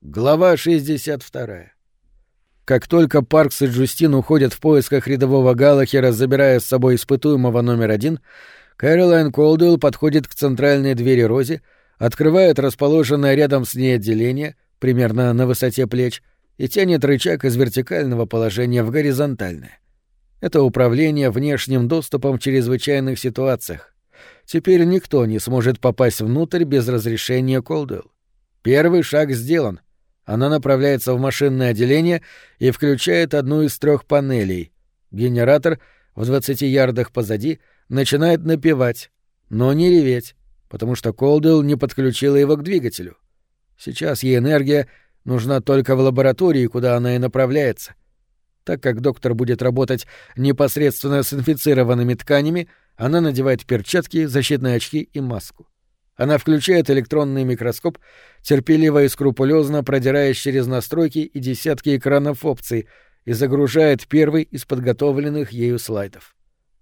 Глава 62. Как только Паркс и Джустин уходят в поисках рядового Галахера, забирая с собой испытуемого номер один, Кэролайн Колдуэлл подходит к центральной двери Рози, открывает расположенное рядом с ней отделение, примерно на высоте плеч, и тянет рычаг из вертикального положения в горизонтальное. Это управление внешним доступом в чрезвычайных ситуациях. Теперь никто не сможет попасть внутрь без разрешения Колдуэлл. Первый шаг сделан — она направляется в машинное отделение и включает одну из трех панелей. Генератор в 20 ярдах позади начинает напевать, но не реветь, потому что Колдуэлл не подключила его к двигателю. Сейчас ей энергия нужна только в лаборатории, куда она и направляется. Так как доктор будет работать непосредственно с инфицированными тканями, она надевает перчатки, защитные очки и маску. Она включает электронный микроскоп, терпеливо и скрупулезно продираясь через настройки и десятки экранов опций, и загружает первый из подготовленных ею слайдов.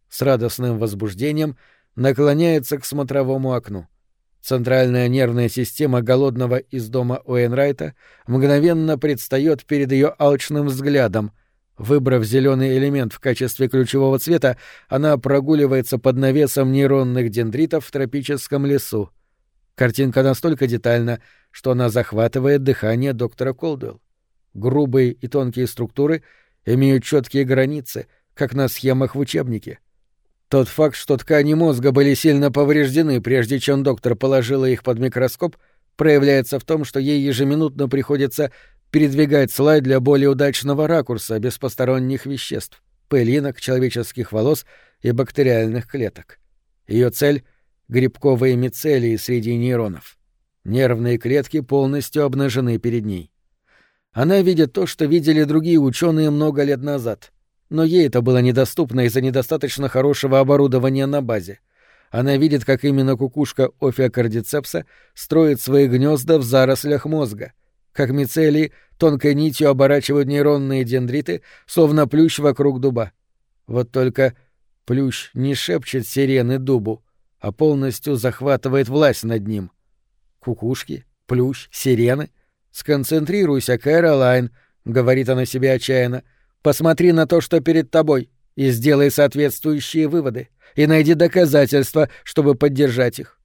С радостным возбуждением наклоняется к смотровому окну. Центральная нервная система голодного из дома Уэйнрайта мгновенно предстает перед ее алчным взглядом. Выбрав зеленый элемент в качестве ключевого цвета, она прогуливается под навесом нейронных дендритов в тропическом лесу. Картинка настолько детальна, что она захватывает дыхание доктора Колдуэлл. Грубые и тонкие структуры имеют четкие границы, как на схемах в учебнике. Тот факт, что ткани мозга были сильно повреждены, прежде чем доктор положила их под микроскоп, проявляется в том, что ей ежеминутно приходится передвигать слайд для более удачного ракурса без посторонних веществ, пылинок, человеческих волос и бактериальных клеток. Ее цель — грибковые мицелии среди нейронов. Нервные клетки полностью обнажены перед ней. Она видит то, что видели другие ученые много лет назад, но ей это было недоступно из-за недостаточно хорошего оборудования на базе. Она видит, как именно кукушка офиокардицепса строит свои гнезда в зарослях мозга, как мицелии тонкой нитью оборачивают нейронные дендриты, словно плющ вокруг дуба. Вот только плющ не шепчет сирены дубу, а полностью захватывает власть над ним. Кукушки, плющ, сирены. Сконцентрируйся, Кэролайн, — говорит она себе отчаянно. Посмотри на то, что перед тобой, и сделай соответствующие выводы, и найди доказательства, чтобы поддержать их.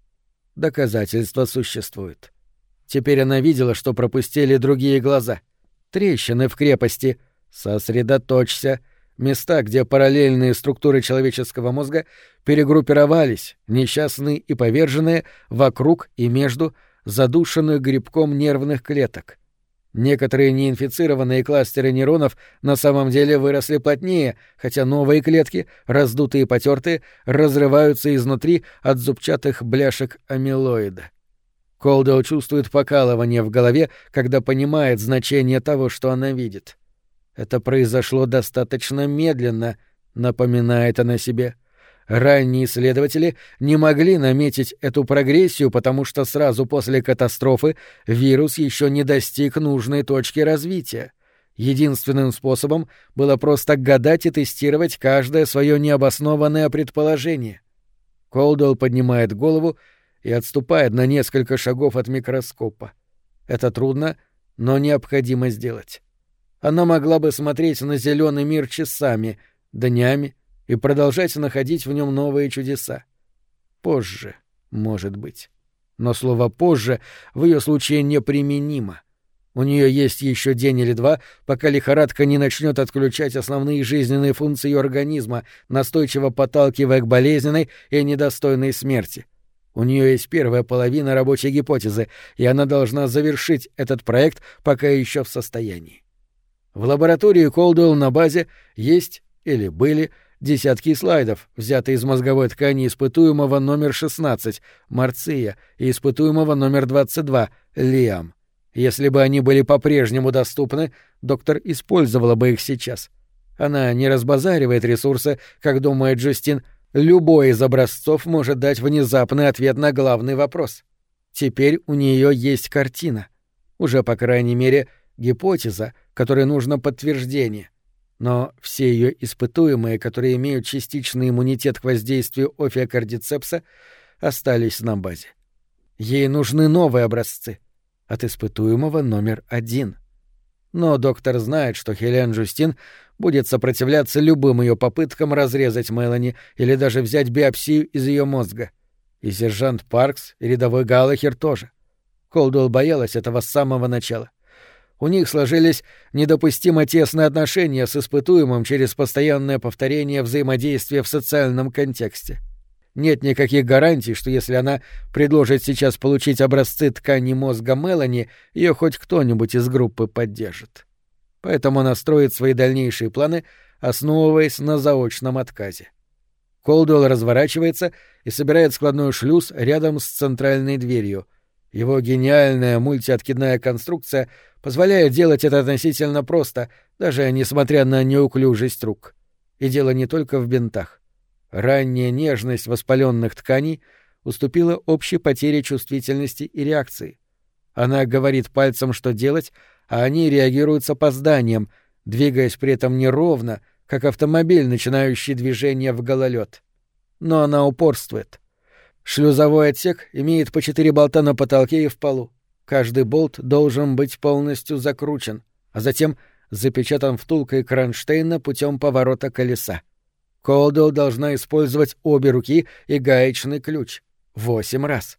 Доказательства существуют. Теперь она видела, что пропустили другие глаза. Трещины в крепости. Сосредоточься — места, где параллельные структуры человеческого мозга перегруппировались, несчастные и поверженные, вокруг и между задушенных грибком нервных клеток. Некоторые неинфицированные кластеры нейронов на самом деле выросли плотнее, хотя новые клетки, раздутые и потертые, разрываются изнутри от зубчатых бляшек амилоида. Колдел чувствует покалывание в голове, когда понимает значение того, что она видит. Это произошло достаточно медленно, напоминает она себе. Ранние исследователи не могли наметить эту прогрессию, потому что сразу после катастрофы вирус еще не достиг нужной точки развития. Единственным способом было просто гадать и тестировать каждое свое необоснованное предположение. Колдуэлл поднимает голову и отступает на несколько шагов от микроскопа. Это трудно, но необходимо сделать. Она могла бы смотреть на зеленый мир часами, днями и продолжать находить в нем новые чудеса. Позже, может быть. Но слово «позже» в ее случае неприменимо. У нее есть еще день или два, пока лихорадка не начнет отключать основные жизненные функции организма, настойчиво подталкивая к болезненной и недостойной смерти. У нее есть первая половина рабочей гипотезы, и она должна завершить этот проект, пока еще в состоянии. В лаборатории Колдуэлл на базе есть или были десятки слайдов, взятые из мозговой ткани испытуемого номер 16 Марция и испытуемого номер 22 Лиам. Если бы они были по-прежнему доступны, доктор использовала бы их сейчас. Она не разбазаривает ресурсы, как думает Джустин. Любой из образцов может дать внезапный ответ на главный вопрос. Теперь у нее есть картина. Уже, по крайней мере, гипотеза, которой нужно подтверждение. Но все ее испытуемые, которые имеют частичный иммунитет к воздействию офиокардицепса, остались на базе. Ей нужны новые образцы. от испытуемого номер один. Но доктор знает, что Хелен Джустин будет сопротивляться любым ее попыткам разрезать Мелани или даже взять биопсию из ее мозга. И сержант Паркс, и рядовой Галлахер тоже. Колдуэлл боялась этого с самого начала. У них сложились недопустимо тесные отношения с испытуемым через постоянное повторение взаимодействия в социальном контексте. Нет никаких гарантий, что если она предложит сейчас получить образцы ткани мозга Мелани, ее хоть кто-нибудь из группы поддержит. Поэтому она строит свои дальнейшие планы, основываясь на заочном отказе. Колдуэлл разворачивается и собирает складной шлюз рядом с центральной дверью. Его гениальная мультиоткидная конструкция позволяет делать это относительно просто, даже несмотря на неуклюжесть рук. И дело не только в бинтах. Ранняя нежность воспаленных тканей уступила общей потере чувствительности и реакции. Она говорит пальцем, что делать, а они реагируют с опозданием, двигаясь при этом неровно, как автомобиль, начинающий движение в гололед. Но она упорствует. Шлюзовой отсек имеет по четыре болта на потолке и в полу. Каждый болт должен быть полностью закручен, а затем запечатан втулкой кронштейна путем поворота колеса. Колдуэлл должна использовать обе руки и гаечный ключ. Восемь раз.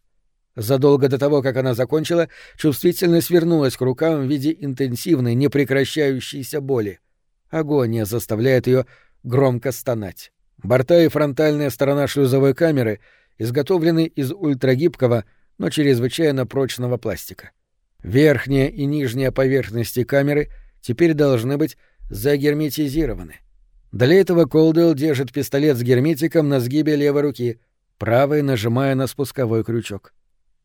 Задолго до того, как она закончила, чувствительность вернулась к рукам в виде интенсивной, непрекращающейся боли. Агония заставляет ее громко стонать. Борта и фронтальная сторона шлюзовой камеры изготовлены из ультрагибкого, но чрезвычайно прочного пластика. Верхняя и нижняя поверхности камеры теперь должны быть загерметизированы. Для этого Колдуэлл держит пистолет с герметиком на сгибе левой руки, правой нажимая на спусковой крючок.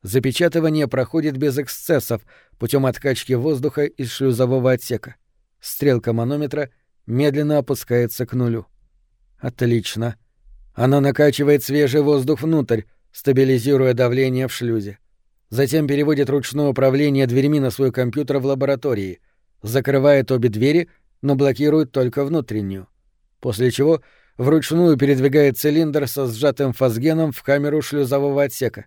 Запечатывание проходит без эксцессов путем откачки воздуха из шлюзового отсека. Стрелка манометра медленно опускается к нулю. Отлично. Она накачивает свежий воздух внутрь, стабилизируя давление в шлюзе. Затем переводит ручное управление дверьми на свой компьютер в лаборатории, закрывает обе двери, но блокирует только внутреннюю после чего вручную передвигает цилиндр со сжатым фазгеном в камеру шлюзового отсека.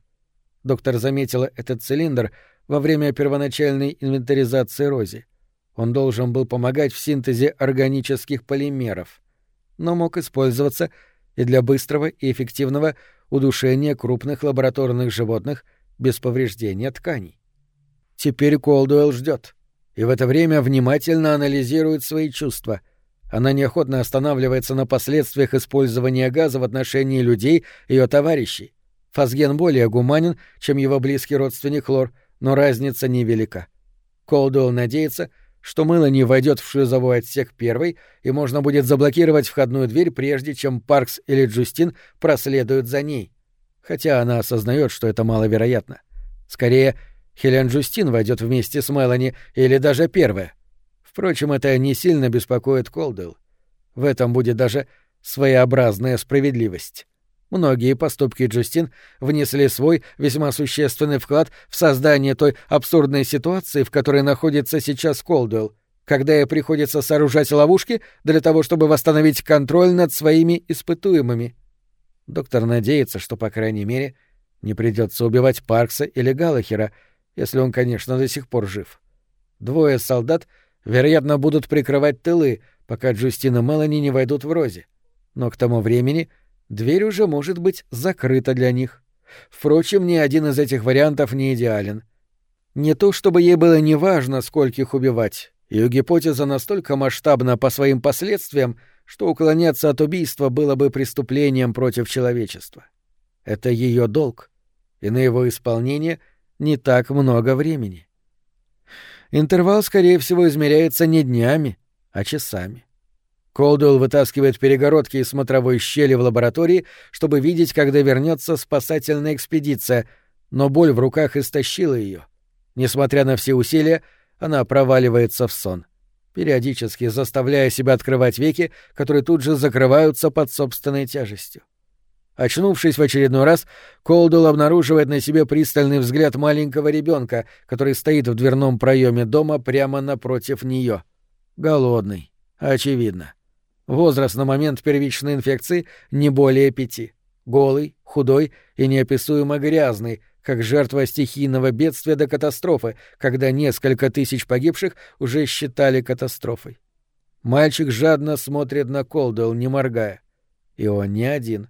Доктор заметила этот цилиндр во время первоначальной инвентаризации Рози. Он должен был помогать в синтезе органических полимеров, но мог использоваться и для быстрого и эффективного удушения крупных лабораторных животных без повреждения тканей. Теперь Колдуэлл ждет, и в это время внимательно анализирует свои чувства — она неохотно останавливается на последствиях использования газа в отношении людей, ее товарищей. Фазген более гуманен, чем его близкий родственник Лор, но разница невелика. Колдуэлл надеется, что мыло не войдет в шлюзовой отсек первой, и можно будет заблокировать входную дверь, прежде чем Паркс или Джустин проследуют за ней. Хотя она осознает, что это маловероятно. Скорее, Хелен Джустин войдет вместе с Мелани, или даже первая. Впрочем, это не сильно беспокоит Колдел. В этом будет даже своеобразная справедливость. Многие поступки Джустин внесли свой весьма существенный вклад в создание той абсурдной ситуации, в которой находится сейчас Колдуэлл, когда ей приходится сооружать ловушки для того, чтобы восстановить контроль над своими испытуемыми. Доктор надеется, что, по крайней мере, не придется убивать Паркса или Галлахера, если он, конечно, до сих пор жив. Двое солдат — вероятно, будут прикрывать тылы, пока Джустин и Мелани не войдут в Розе. Но к тому времени дверь уже может быть закрыта для них. Впрочем, ни один из этих вариантов не идеален. Не то чтобы ей было неважно, скольких убивать. Ее гипотеза настолько масштабна по своим последствиям, что уклоняться от убийства было бы преступлением против человечества. Это ее долг, и на его исполнение не так много времени. Интервал, скорее всего, измеряется не днями, а часами. Колдуэлл вытаскивает перегородки из смотровой щели в лаборатории, чтобы видеть, когда вернется спасательная экспедиция, но боль в руках истощила ее. Несмотря на все усилия, она проваливается в сон, периодически заставляя себя открывать веки, которые тут же закрываются под собственной тяжестью. Очнувшись в очередной раз, Колдул обнаруживает на себе пристальный взгляд маленького ребенка, который стоит в дверном проеме дома прямо напротив нее. Голодный, очевидно. Возраст на момент первичной инфекции не более пяти. Голый, худой и неописуемо грязный, как жертва стихийного бедствия до катастрофы, когда несколько тысяч погибших уже считали катастрофой. Мальчик жадно смотрит на Колдуэлл, не моргая. И он не один.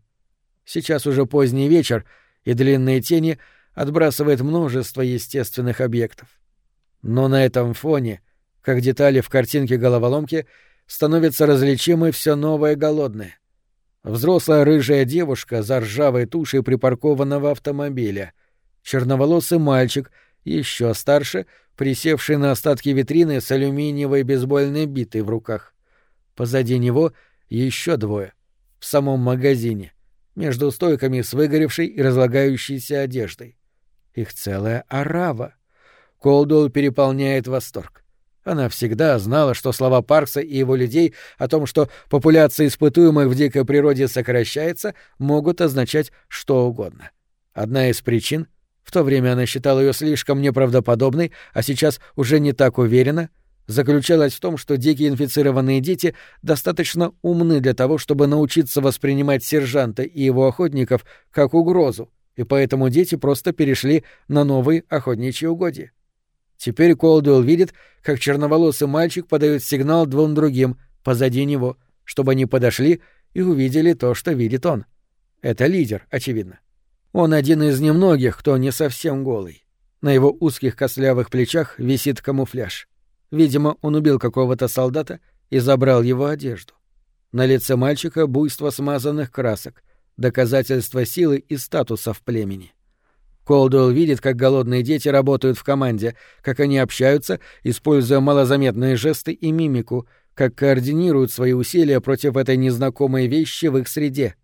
Сейчас уже поздний вечер, и длинные тени отбрасывает множество естественных объектов. Но на этом фоне, как детали в картинке головоломки, становится различимы все новое голодное. Взрослая рыжая девушка за ржавой тушей припаркованного автомобиля, черноволосый мальчик, еще старше, присевший на остатки витрины с алюминиевой бейсбольной битой в руках. Позади него еще двое. В самом магазине, между стойками с выгоревшей и разлагающейся одеждой. Их целая орава. Колдуэлл переполняет восторг. Она всегда знала, что слова Паркса и его людей о том, что популяция испытуемых в дикой природе сокращается, могут означать что угодно. Одна из причин — в то время она считала ее слишком неправдоподобной, а сейчас уже не так уверена — заключалась в том, что дикие инфицированные дети достаточно умны для того, чтобы научиться воспринимать сержанта и его охотников как угрозу, и поэтому дети просто перешли на новые охотничьи угодья. Теперь Колдуэлл видит, как черноволосый мальчик подает сигнал двум другим позади него, чтобы они подошли и увидели то, что видит он. Это лидер, очевидно. Он один из немногих, кто не совсем голый. На его узких костлявых плечах висит камуфляж. Видимо, он убил какого-то солдата и забрал его одежду. На лице мальчика буйство смазанных красок, доказательство силы и статуса в племени. Колдуэлл видит, как голодные дети работают в команде, как они общаются, используя малозаметные жесты и мимику, как координируют свои усилия против этой незнакомой вещи в их среде.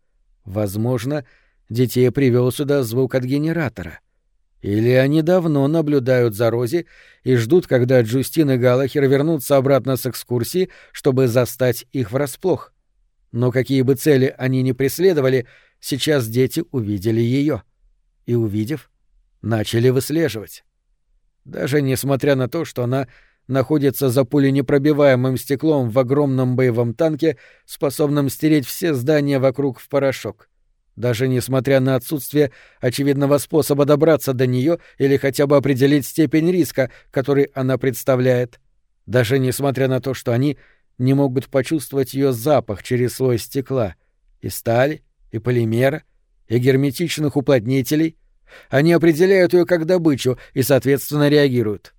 Возможно, детей привел сюда звук от генератора — или они давно наблюдают за Рози и ждут, когда Джустин и Галахер вернутся обратно с экскурсии, чтобы застать их врасплох. Но какие бы цели они ни преследовали, сейчас дети увидели ее. И, увидев, начали выслеживать. Даже несмотря на то, что она находится за пуленепробиваемым стеклом в огромном боевом танке, способном стереть все здания вокруг в порошок — даже несмотря на отсутствие очевидного способа добраться до нее или хотя бы определить степень риска, который она представляет, даже несмотря на то, что они не могут почувствовать ее запах через слой стекла, и стали, и полимера, и герметичных уплотнителей, они определяют ее как добычу и, соответственно, реагируют.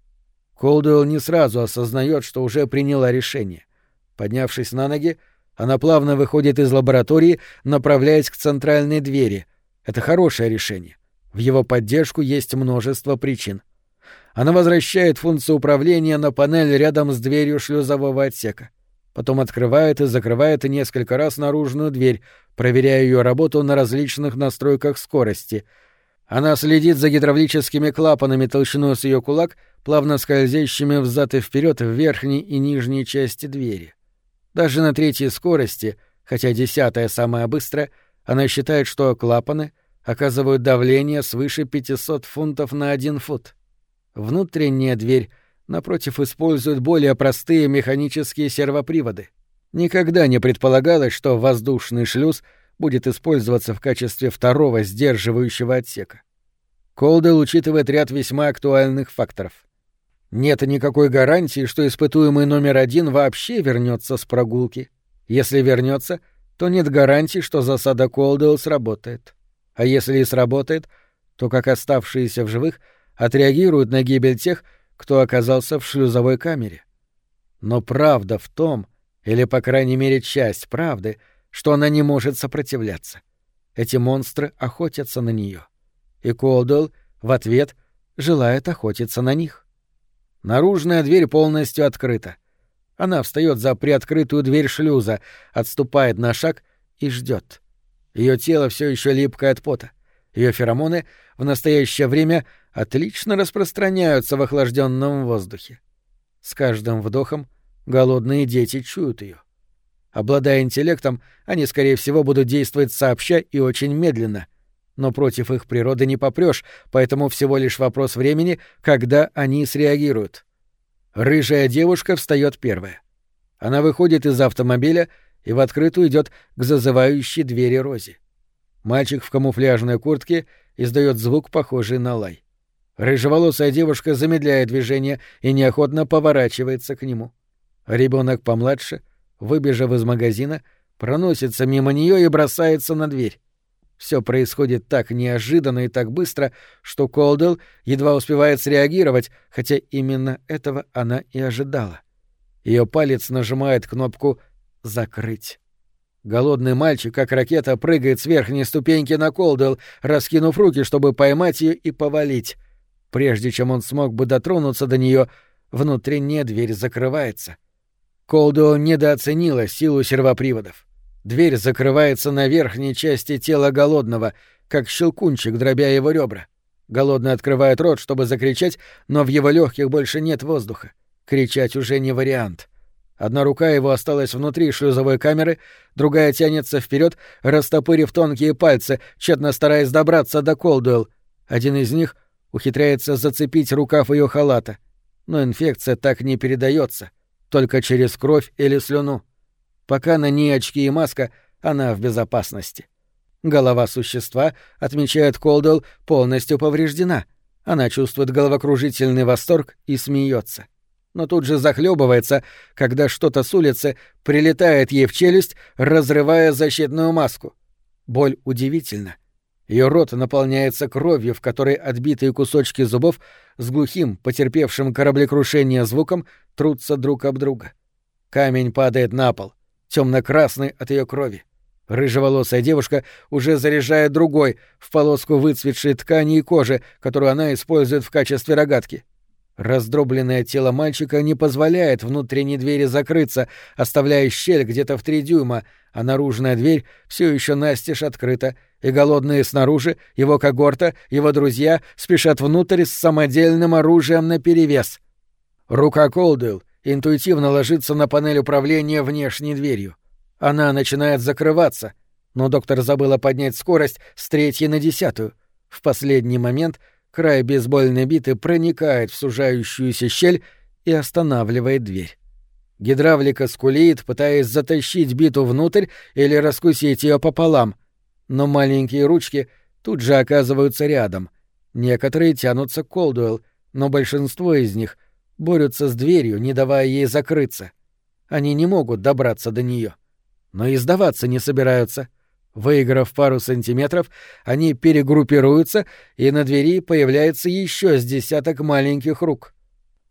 Колдуэлл не сразу осознает, что уже приняла решение. Поднявшись на ноги, она плавно выходит из лаборатории, направляясь к центральной двери. Это хорошее решение. В его поддержку есть множество причин. Она возвращает функцию управления на панель рядом с дверью шлюзового отсека. Потом открывает и закрывает несколько раз наружную дверь, проверяя ее работу на различных настройках скорости. Она следит за гидравлическими клапанами толщиной с ее кулак, плавно скользящими взад и вперед в верхней и нижней части двери. Даже на третьей скорости, хотя десятая самая быстрая, она считает, что клапаны оказывают давление свыше 500 фунтов на один фут. Внутренняя дверь, напротив, использует более простые механические сервоприводы. Никогда не предполагалось, что воздушный шлюз будет использоваться в качестве второго сдерживающего отсека. Колдел учитывает ряд весьма актуальных факторов — нет никакой гарантии, что испытуемый номер один вообще вернется с прогулки. Если вернется, то нет гарантии, что засада Колдуэлл сработает. А если и сработает, то как оставшиеся в живых отреагируют на гибель тех, кто оказался в шлюзовой камере. Но правда в том, или, по крайней мере, часть правды, что она не может сопротивляться. Эти монстры охотятся на нее. И Колдуэлл в ответ желает охотиться на них. Наружная дверь полностью открыта. Она встает за приоткрытую дверь шлюза, отступает на шаг и ждет. Ее тело все еще липкое от пота. Ее феромоны в настоящее время отлично распространяются в охлажденном воздухе. С каждым вдохом голодные дети чуют ее. Обладая интеллектом, они, скорее всего, будут действовать сообща и очень медленно — но против их природы не попрешь, поэтому всего лишь вопрос времени, когда они среагируют. Рыжая девушка встает первая. Она выходит из автомобиля и в открытую идет к зазывающей двери Рози. Мальчик в камуфляжной куртке издает звук, похожий на лай. Рыжеволосая девушка замедляет движение и неохотно поворачивается к нему. Ребенок помладше, выбежав из магазина, проносится мимо нее и бросается на дверь. Все происходит так неожиданно и так быстро, что Колдел едва успевает среагировать, хотя именно этого она и ожидала. Ее палец нажимает кнопку «Закрыть». Голодный мальчик, как ракета, прыгает с верхней ступеньки на Колдел, раскинув руки, чтобы поймать ее и повалить. Прежде чем он смог бы дотронуться до нее, внутренняя дверь закрывается. Колдуэлл недооценила силу сервоприводов. Дверь закрывается на верхней части тела голодного, как щелкунчик, дробя его ребра. Голодный открывает рот, чтобы закричать, но в его легких больше нет воздуха. Кричать уже не вариант. Одна рука его осталась внутри шлюзовой камеры, другая тянется вперед, растопырив тонкие пальцы, тщетно стараясь добраться до Колдуэлл. Один из них — ухитряется зацепить рукав ее халата. Но инфекция так не передается, только через кровь или слюну. Пока на ней очки и маска, она в безопасности. Голова существа, отмечает Колдл, полностью повреждена. Она чувствует головокружительный восторг и смеется. Но тут же захлебывается, когда что-то с улицы прилетает ей в челюсть, разрывая защитную маску. Боль удивительна. Ее рот наполняется кровью, в которой отбитые кусочки зубов с глухим, потерпевшим кораблекрушение звуком трутся друг об друга. Камень падает на пол, темно-красный от ее крови. Рыжеволосая девушка уже заряжает другой в полоску выцветшей ткани и кожи, которую она использует в качестве рогатки. Раздробленное тело мальчика не позволяет внутренней двери закрыться, оставляя щель где-то в три дюйма, а наружная дверь все еще настежь открыта, и голодные снаружи, его когорта, его друзья спешат внутрь с самодельным оружием наперевес. Рука Колдуэлл интуитивно ложится на панель управления внешней дверью. Она начинает закрываться, но доктор забыла поднять скорость с третьей на десятую. В последний момент — Край бейсбольной биты проникает в сужающуюся щель и останавливает дверь. Гидравлика скулит, пытаясь затащить биту внутрь или раскусить ее пополам, но маленькие ручки тут же оказываются рядом. Некоторые тянутся к Колдуэлл, но большинство из них борются с дверью, не давая ей закрыться. Они не могут добраться до нее, но и сдаваться не собираются — Выиграв пару сантиметров, они перегруппируются, и на двери появляется еще с десяток маленьких рук.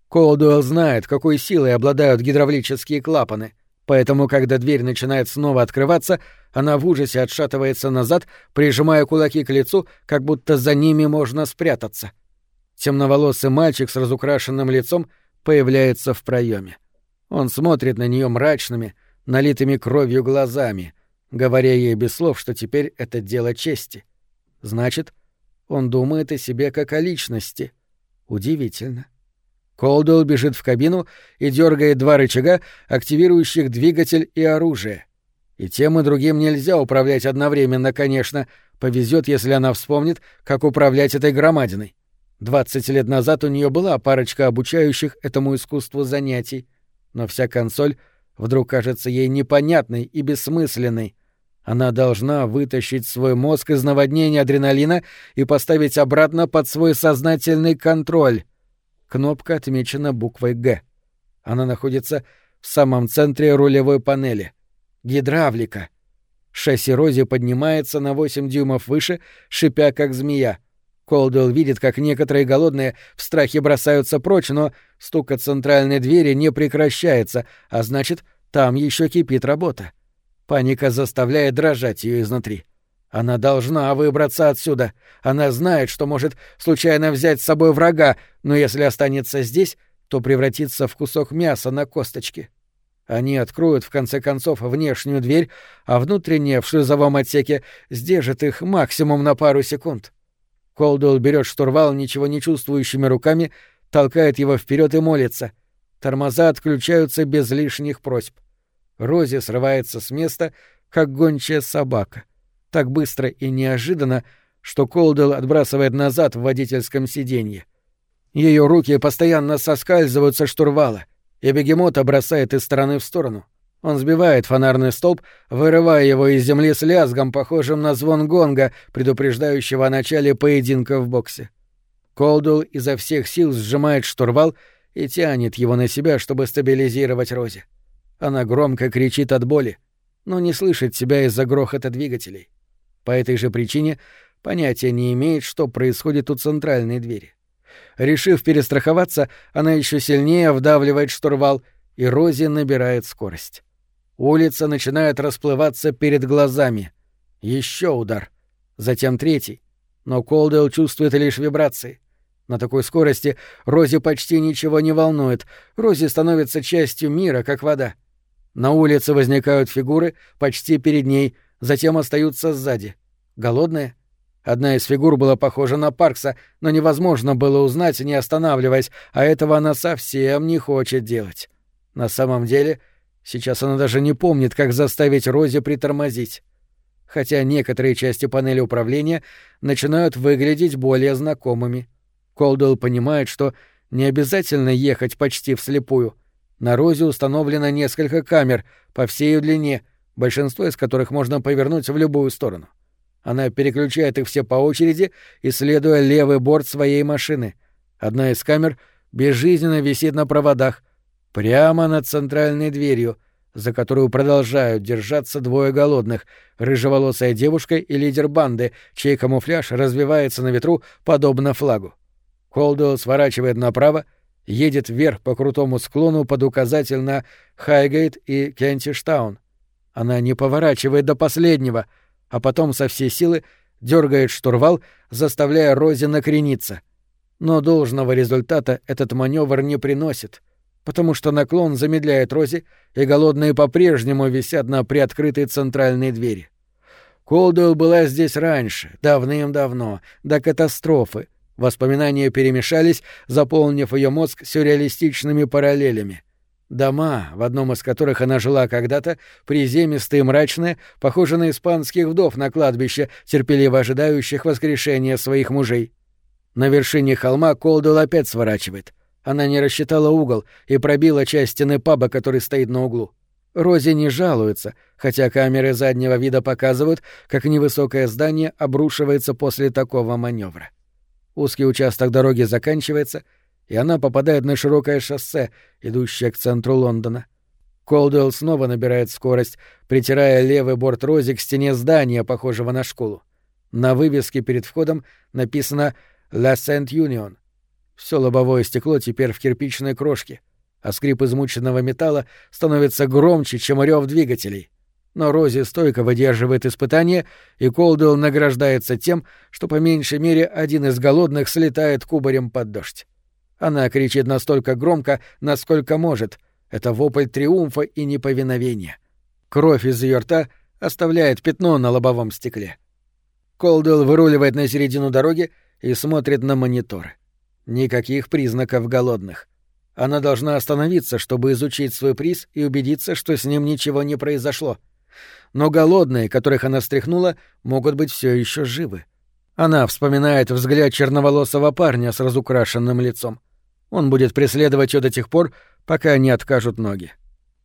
Колдуэлл знает, какой силой обладают гидравлические клапаны, поэтому, когда дверь начинает снова открываться, она в ужасе отшатывается назад, прижимая кулаки к лицу, как будто за ними можно спрятаться. Темноволосый мальчик с разукрашенным лицом появляется в проеме. Он смотрит на нее мрачными, налитыми кровью глазами — говоря ей без слов, что теперь это дело чести. Значит, он думает о себе как о личности. Удивительно. Колдуэлл бежит в кабину и дергает два рычага, активирующих двигатель и оружие. И тем и другим нельзя управлять одновременно, конечно. Повезет, если она вспомнит, как управлять этой громадиной. Двадцать лет назад у нее была парочка обучающих этому искусству занятий, но вся консоль вдруг кажется ей непонятной и бессмысленной. Она должна вытащить свой мозг из наводнения адреналина и поставить обратно под свой сознательный контроль. Кнопка отмечена буквой «Г». Она находится в самом центре рулевой панели. Гидравлика. Шасси Рози поднимается на 8 дюймов выше, шипя как змея. Колдуэлл видит, как некоторые голодные в страхе бросаются прочь, но стук от центральной двери не прекращается, а значит, там еще кипит работа. Паника заставляет дрожать ее изнутри. Она должна выбраться отсюда. Она знает, что может случайно взять с собой врага, но если останется здесь, то превратится в кусок мяса на косточке. Они откроют, в конце концов, внешнюю дверь, а внутренняя в шлюзовом отсеке сдержит их максимум на пару секунд. Колдуэлл берет штурвал ничего не чувствующими руками, толкает его вперед и молится. Тормоза отключаются без лишних просьб. Рози срывается с места, как гончая собака. Так быстро и неожиданно, что Колдел отбрасывает назад в водительском сиденье. Ее руки постоянно соскальзывают со штурвала, и бегемота бросает из стороны в сторону. Он сбивает фонарный столб, вырывая его из земли с лязгом, похожим на звон гонга, предупреждающего о начале поединка в боксе. Колдул изо всех сил сжимает штурвал и тянет его на себя, чтобы стабилизировать Рози. Она громко кричит от боли, но не слышит себя из-за грохота двигателей. По этой же причине понятия не имеет, что происходит у центральной двери. Решив перестраховаться, она еще сильнее вдавливает штурвал, и Рози набирает скорость. Улица начинает расплываться перед глазами. Еще удар. Затем третий. Но Колдуэлл чувствует лишь вибрации. На такой скорости Рози почти ничего не волнует. Рози становится частью мира, как вода. На улице возникают фигуры почти перед ней, затем остаются сзади. Голодные? Одна из фигур была похожа на Паркса, но невозможно было узнать, не останавливаясь, а этого она совсем не хочет делать. На самом деле, сейчас она даже не помнит, как заставить Рози притормозить. Хотя некоторые части панели управления начинают выглядеть более знакомыми. Колдуэлл понимает, что не обязательно ехать почти вслепую. На Розе установлено несколько камер по всей длине, большинство из которых можно повернуть в любую сторону. Она переключает их все по очереди, исследуя левый борт своей машины. Одна из камер безжизненно висит на проводах, прямо над центральной дверью, за которую продолжают держаться двое голодных — рыжеволосая девушка и лидер банды, чей камуфляж развивается на ветру, подобно флагу. Колдуэлл сворачивает направо, едет вверх по крутому склону под указатель на Хайгейт и Кентиштаун. Она не поворачивает до последнего — а потом со всей силы дергает штурвал, заставляя Рози накрениться. Но должного результата этот маневр не приносит, потому что наклон замедляет Рози, и голодные по-прежнему висят на приоткрытой центральной двери. Колдуэлл была здесь раньше, давным-давно, до катастрофы. Воспоминания перемешались, заполнив ее мозг сюрреалистичными параллелями. Дома, в одном из которых она жила когда-то, приземистые мрачные, похожи на испанских вдов на кладбище, терпеливо ожидающих воскрешения своих мужей. На вершине холма Колдуэлл опять сворачивает. Она не рассчитала угол и пробила часть стены паба, который стоит на углу. Рози не жалуется, хотя камеры заднего вида показывают, как невысокое здание обрушивается после такого маневра. Узкий участок дороги заканчивается — и она попадает на широкое шоссе, идущее к центру Лондона. Колдуэлл снова набирает скорость, притирая левый борт Рози к стене здания, похожего на школу. На вывеске перед входом написано «La Saint Union». Все лобовое стекло теперь в кирпичной крошке, а скрип измученного металла становится громче, чем рев двигателей. Но Рози стойко выдерживает испытание, и Колдуэлл награждается тем, что по меньшей мере один из голодных слетает кубарем под дождь. Она кричит настолько громко, насколько может. Это вопль триумфа и неповиновения. Кровь из ее рта оставляет пятно на лобовом стекле. Колдуэлл выруливает на середину дороги и смотрит на мониторы. Никаких признаков голодных. Она должна остановиться, чтобы изучить свой приз и убедиться, что с ним ничего не произошло. Но голодные, которых она стряхнула, могут быть все еще живы. Она вспоминает взгляд черноволосого парня с разукрашенным лицом. Он будет преследовать ее до тех пор, пока не откажут ноги.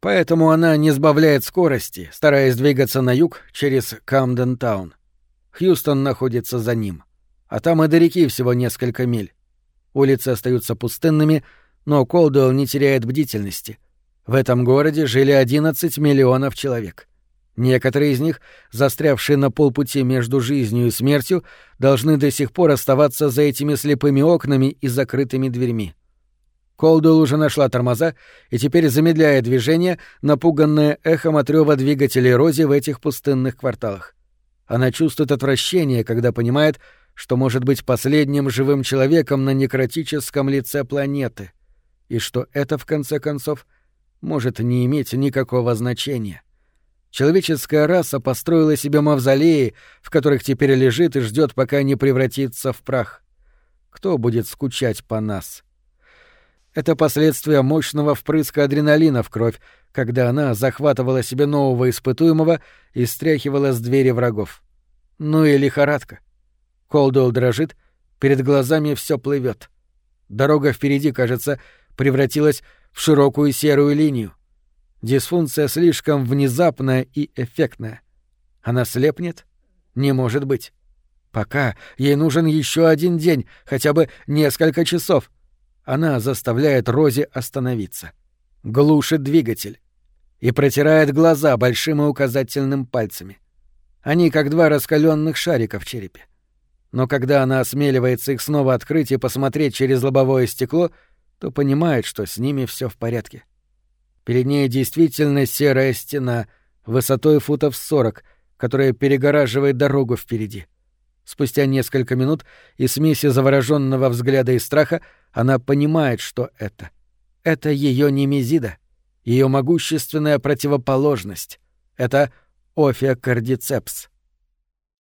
Поэтому она не сбавляет скорости, стараясь двигаться на юг через Камден-таун. Хьюстон находится за ним. А там и до реки всего несколько миль. Улицы остаются пустынными, но Колдуэлл не теряет бдительности. В этом городе жили 11 миллионов человек. Некоторые из них, застрявшие на полпути между жизнью и смертью, должны до сих пор оставаться за этими слепыми окнами и закрытыми дверьми. Колдуэлл уже нашла тормоза и теперь замедляет движение, напуганное эхом от рёва двигателей Рози в этих пустынных кварталах. Она чувствует отвращение, когда понимает, что может быть последним живым человеком на некротическом лице планеты, и что это, в конце концов, может не иметь никакого значения. Человеческая раса построила себе мавзолеи, в которых теперь лежит и ждет, пока не превратится в прах. Кто будет скучать по нас?» Это последствия мощного впрыска адреналина в кровь, когда она захватывала себе нового испытуемого и стряхивала с двери врагов. Ну и лихорадка. Колдуэлл дрожит, перед глазами все плывет. Дорога впереди, кажется, превратилась в широкую серую линию. Дисфункция слишком внезапная и эффектная. Она слепнет? Не может быть. Пока ей нужен еще один день, хотя бы несколько часов. Она заставляет Рози остановиться. Глушит двигатель. И протирает глаза большим и указательным пальцами. Они как два раскаленных шарика в черепе. Но когда она осмеливается их снова открыть и посмотреть через лобовое стекло, то понимает, что с ними все в порядке. Перед ней действительно серая стена, высотой футов сорок, которая перегораживает дорогу впереди. Спустя несколько минут и смеси завороженного взгляда и страха она понимает, что это. Это ее немезида, ее могущественная противоположность. Это офиокардицепс.